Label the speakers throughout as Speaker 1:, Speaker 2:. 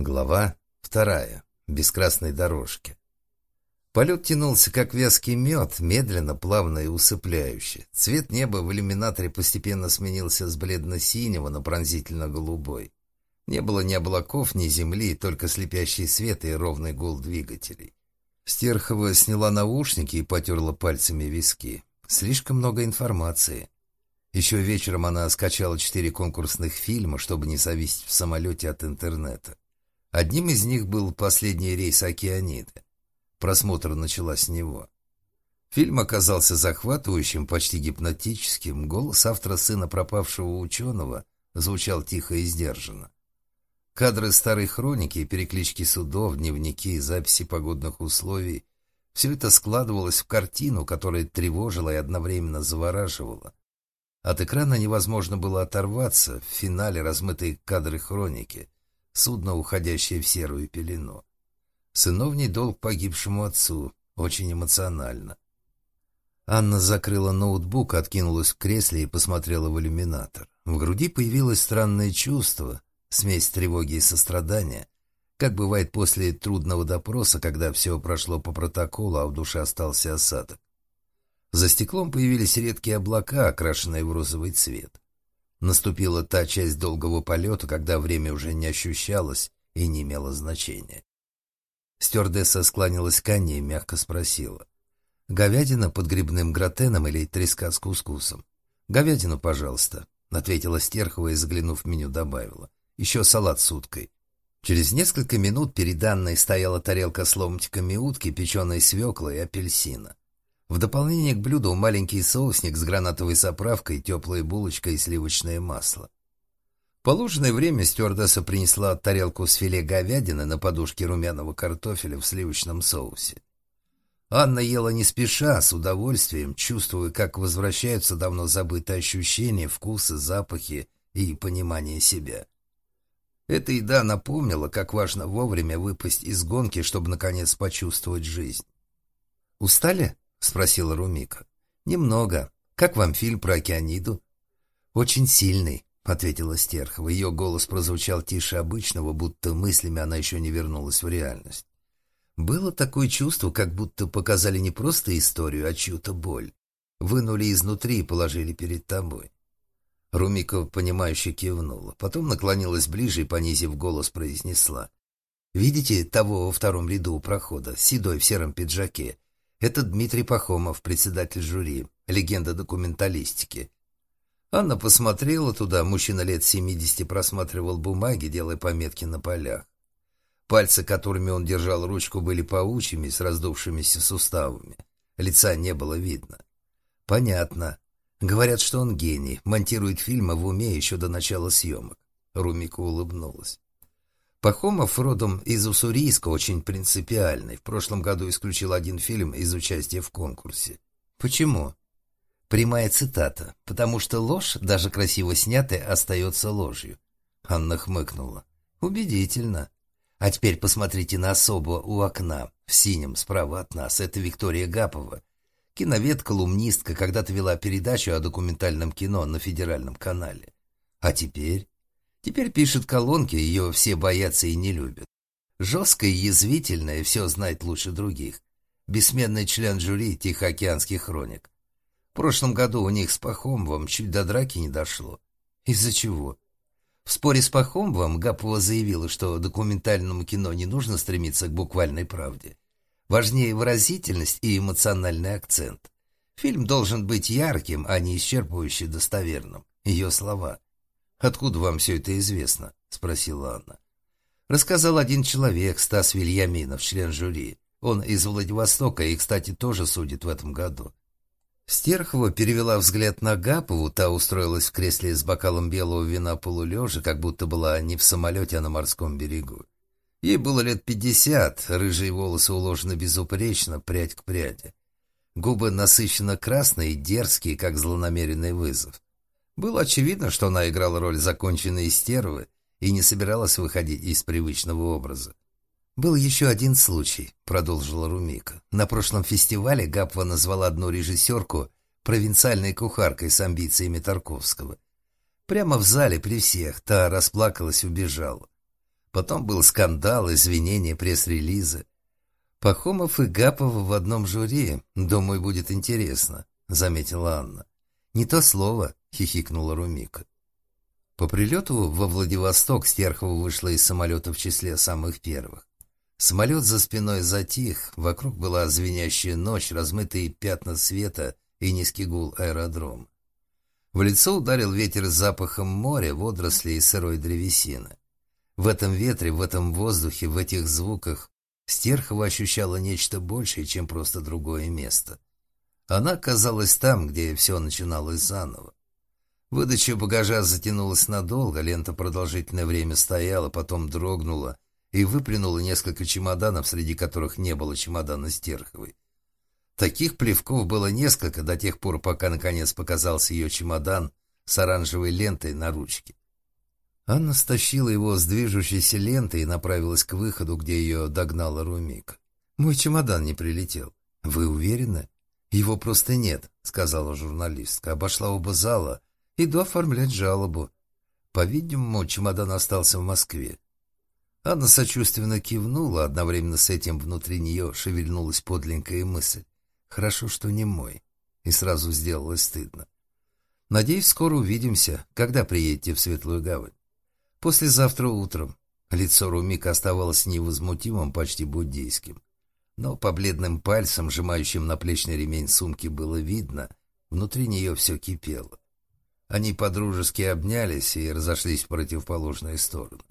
Speaker 1: Глава вторая. Без красной дорожки. Полет тянулся, как вязкий мед, медленно, плавно и усыпляюще. Цвет неба в иллюминаторе постепенно сменился с бледно-синего на пронзительно-голубой. Не было ни облаков, ни земли, только слепящий свет и ровный гул двигателей. Стерхова сняла наушники и потерла пальцами виски. Слишком много информации. Еще вечером она скачала четыре конкурсных фильма, чтобы не зависеть в самолете от интернета. Одним из них был последний рейс «Океаниды». Просмотр начала с него. Фильм оказался захватывающим, почти гипнотическим. Голос автора сына пропавшего ученого звучал тихо и сдержанно. Кадры старой хроники, переклички судов, дневники, записи погодных условий — все это складывалось в картину, которая тревожила и одновременно завораживала. От экрана невозможно было оторваться, в финале размытые кадры хроники — судно, уходящее в серую пелену. Сыновний долг погибшему отцу, очень эмоционально. Анна закрыла ноутбук, откинулась в кресле и посмотрела в иллюминатор. В груди появилось странное чувство, смесь тревоги и сострадания, как бывает после трудного допроса, когда все прошло по протоколу, а в душе остался осадок. За стеклом появились редкие облака, окрашенные в розовый цвет. Наступила та часть долгого полета, когда время уже не ощущалось и не имело значения. Стюардесса склонилась к Анне и мягко спросила. «Говядина под грибным гратеном или треска с кускусом?» «Говядину, пожалуйста», — ответила Стерхова и, заглянув в меню, добавила. «Еще салат с уткой». Через несколько минут перед Анной стояла тарелка с ломтиками утки, печеной свеклой и апельсина. В дополнение к блюду маленький соусник с гранатовой заправкой, теплая булочка и сливочное масло. В положенное время стюардесса принесла тарелку с филе говядины на подушке румяного картофеля в сливочном соусе. Анна ела не спеша, с удовольствием, чувствуя, как возвращаются давно забытые ощущения, вкусы, запахи и понимание себя. Эта еда напомнила, как важно вовремя выпасть из гонки, чтобы наконец почувствовать жизнь. «Устали?» — спросила Румика. «Немного. Как вам фильм про океаниду?» «Очень сильный», — ответила Стерхова. Ее голос прозвучал тише обычного, будто мыслями она еще не вернулась в реальность. Было такое чувство, как будто показали не просто историю, а чью-то боль. Вынули изнутри и положили перед тобой. Румика, понимающе кивнула. Потом наклонилась ближе и, понизив голос, произнесла. «Видите того во втором ряду у прохода, седой в сером пиджаке? Это Дмитрий Пахомов, председатель жюри, легенда документалистики. Анна посмотрела туда, мужчина лет 70 просматривал бумаги, делая пометки на полях. Пальцы, которыми он держал ручку, были паучьими, с раздувшимися суставами. Лица не было видно. Понятно. Говорят, что он гений, монтирует фильмы в уме еще до начала съемок. Румика улыбнулась. Пахомов родом из Уссурийска очень принципиальный. В прошлом году исключил один фильм из участия в конкурсе. Почему? Прямая цитата. Потому что ложь, даже красиво снятая, остается ложью. Анна хмыкнула. Убедительно. А теперь посмотрите на особо у окна, в синем, справа от нас. Это Виктория Гапова. Киновед, колумнистка, когда-то вела передачу о документальном кино на федеральном канале. А теперь Теперь пишет колонки, ее все боятся и не любят. Жесткая язвительная, все знает лучше других. Бессменный член жюри Тихоокеанских хроник. В прошлом году у них с Пахомовым чуть до драки не дошло. Из-за чего? В споре с Пахомовым Гапова заявила, что документальному кино не нужно стремиться к буквальной правде. Важнее выразительность и эмоциональный акцент. Фильм должен быть ярким, а не исчерпывающе достоверным. Ее слова – «Откуда вам все это известно?» — спросила Анна. Рассказал один человек, Стас Вильяминов, член жюри. Он из Владивостока и, кстати, тоже судит в этом году. Стерхова перевела взгляд на Гапову, та устроилась в кресле с бокалом белого вина полулежа, как будто была не в самолете, а на морском берегу. Ей было лет пятьдесят, рыжие волосы уложены безупречно, прядь к пряди. Губы насыщенно красные, дерзкие, как злонамеренный вызов. Было очевидно, что она играла роль законченной стервы и не собиралась выходить из привычного образа. «Был еще один случай», — продолжила Румика. «На прошлом фестивале Гапва назвала одну режиссерку провинциальной кухаркой с амбициями Тарковского. Прямо в зале при всех та расплакалась и убежала. Потом был скандал, извинения, пресс-релизы. Пахомов и Гапова в одном жюри. Думаю, будет интересно, заметила Анна. Не то слово, хихикнула Румика. По прилету во Владивосток Стерхова вышла из самолета в числе самых первых. Самолет за спиной затих, вокруг была звенящая ночь, размытые пятна света и низкий гул аэродрома. В лицо ударил ветер с запахом моря, водорослей и сырой древесины. В этом ветре, в этом воздухе, в этих звуках Стерхова ощущала нечто большее, чем просто другое место. Она оказалась там, где все начиналось заново. Выдача багажа затянулась надолго, лента продолжительное время стояла, потом дрогнула и выплюнула несколько чемоданов, среди которых не было чемодана Стерховой. Таких плевков было несколько до тех пор, пока наконец показался ее чемодан с оранжевой лентой на ручке. Анна стащила его с движущейся ленты и направилась к выходу, где ее догнала Румика. «Мой чемодан не прилетел. Вы уверены?» «Его просто нет», — сказала журналистка. Обошла оба зала. «Иду оформлять жалобу». По-видимому, чемодан остался в Москве. Анна сочувственно кивнула, одновременно с этим внутри нее шевельнулась подленькая мысль. Хорошо, что не мой. И сразу сделалось стыдно. Надеюсь, скоро увидимся, когда приедете в Светлую Гавань. Послезавтра утром. Лицо Румика оставалось невозмутимым, почти буддийским. Но по бледным пальцам, сжимающим наплечный ремень сумки, было видно, внутри нее все кипело. Они подружески обнялись и разошлись в противоположные стороны.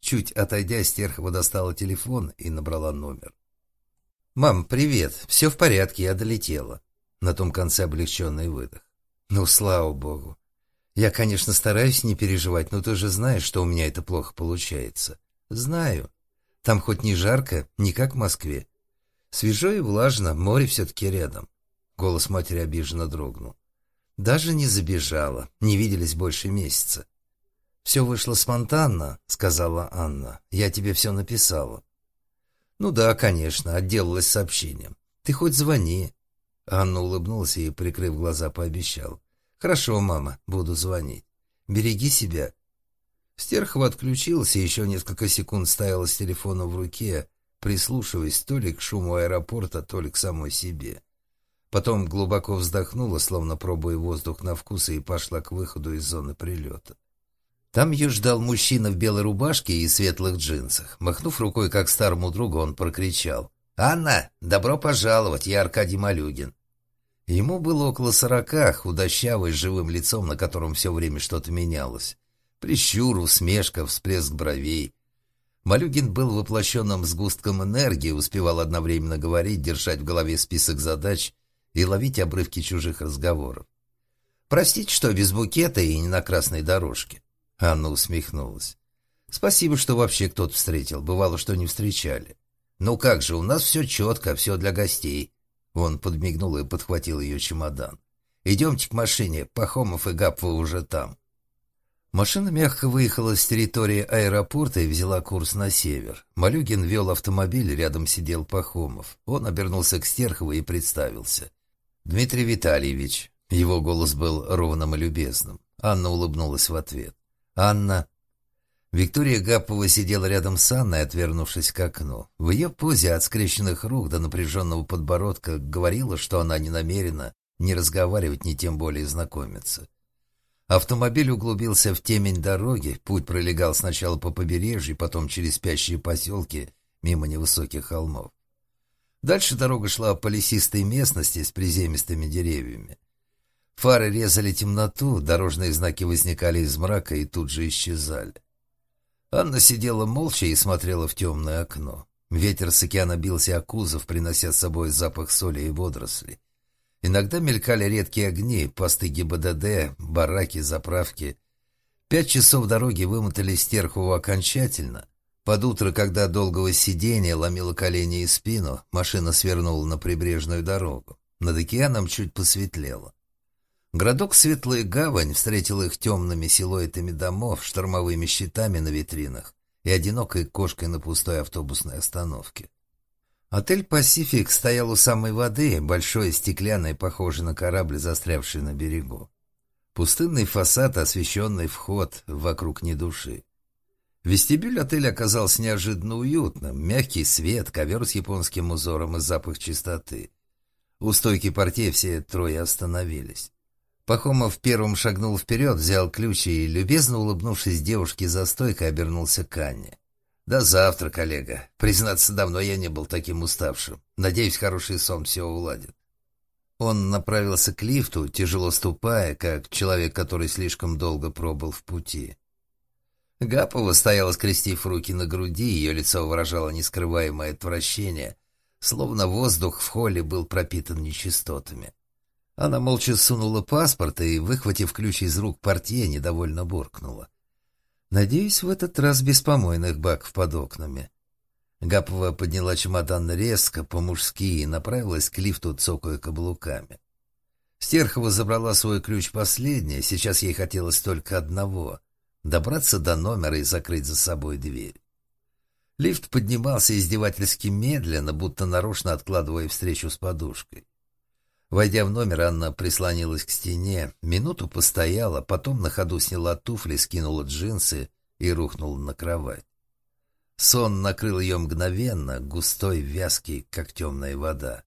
Speaker 1: Чуть отойдя, Стерхова достала телефон и набрала номер. «Мам, привет. Все в порядке, я долетела». На том конце облегченный выдох. «Ну, слава богу. Я, конечно, стараюсь не переживать, но ты же знаешь, что у меня это плохо получается». «Знаю. Там хоть не жарко, не как в Москве. Свежо и влажно, море все-таки рядом». Голос матери обиженно дрогнул. «Даже не забежала, не виделись больше месяца». «Все вышло спонтанно», — сказала Анна. «Я тебе все написала». «Ну да, конечно», — отделалась сообщением. «Ты хоть звони». Анна улыбнулась и, прикрыв глаза, пообещал. «Хорошо, мама, буду звонить. Береги себя». Стерхова отключился еще несколько секунд стояла с телефоном в руке, прислушиваясь то ли к шуму аэропорта, то ли к самой себе. Потом глубоко вздохнула, словно пробуя воздух на вкус, и пошла к выходу из зоны прилета. Там ее ждал мужчина в белой рубашке и светлых джинсах. Махнув рукой, как старому другу, он прокричал. «Анна, добро пожаловать, я Аркадий Малюгин». Ему было около сорока, худощавый, с живым лицом, на котором все время что-то менялось. Прищур, усмешка, всплеск бровей. Малюгин был воплощенным сгустком энергии, успевал одновременно говорить, держать в голове список задач и ловить обрывки чужих разговоров. «Простите, что без букета и не на красной дорожке». Анна усмехнулась. «Спасибо, что вообще кто-то встретил. Бывало, что не встречали. Ну как же, у нас все четко, все для гостей». Он подмигнул и подхватил ее чемодан. «Идемте к машине, Пахомов и Гапва уже там». Машина мягко выехала с территории аэропорта и взяла курс на север. Малюгин вел автомобиль, рядом сидел Пахомов. Он обернулся к Стерхову и представился. «Дмитрий Витальевич». Его голос был ровным и любезным. Анна улыбнулась в ответ. «Анна». Виктория Гапова сидела рядом с Анной, отвернувшись к окну. В ее позе от скрещенных рук до напряженного подбородка говорила, что она не намерена ни разговаривать, ни тем более знакомиться. Автомобиль углубился в темень дороги, путь пролегал сначала по побережью, потом через спящие поселки, мимо невысоких холмов. Дальше дорога шла по лесистой местности с приземистыми деревьями. Фары резали темноту, дорожные знаки возникали из мрака и тут же исчезали. Анна сидела молча и смотрела в темное окно. Ветер с океана бился о кузов, принося с собой запах соли и водорослей. Иногда мелькали редкие огни, посты ГИБДД, бараки, заправки. Пять часов дороги вымотали Стерхову окончательно. Под утро, когда долгого сидения ломило колени и спину, машина свернула на прибрежную дорогу. Над океаном чуть посветлело. Городок Светлая Гавань встретил их темными силуэтами домов, штормовыми щитами на витринах и одинокой кошкой на пустой автобусной остановке. Отель «Пасифик» стоял у самой воды, большой, стеклянный, похожий на корабль, застрявший на берегу. Пустынный фасад, освещенный вход, вокруг ни души. Вестибюль отеля оказался неожиданно уютным. Мягкий свет, ковер с японским узором и запах чистоты. У стойки портье все трое остановились. Пахомов первым шагнул вперед, взял ключ и, любезно улыбнувшись девушке за стойкой, обернулся к Анне. «До завтра, коллега. Признаться, давно я не был таким уставшим. Надеюсь, хороший сон все уладит». Он направился к лифту, тяжело ступая, как человек, который слишком долго пробыл в пути. Гапова стояла, скрестив руки на груди, ее лицо выражало нескрываемое отвращение, словно воздух в холле был пропитан нечистотами. Она молча сунула паспорт и, выхватив ключ из рук портье, недовольно буркнула. «Надеюсь, в этот раз без помойных баков под окнами». Гапова подняла чемодан резко, по-мужски, и направилась к лифту, цокая каблуками. Стерхова забрала свой ключ последнее, сейчас ей хотелось только одного — добраться до номера и закрыть за собой дверь. Лифт поднимался издевательски медленно, будто нарочно откладывая встречу с подушкой. Войдя в номер, Анна прислонилась к стене, минуту постояла, потом на ходу сняла туфли, скинула джинсы и рухнула на кровать. Сон накрыл ее мгновенно, густой, вязкий, как темная вода.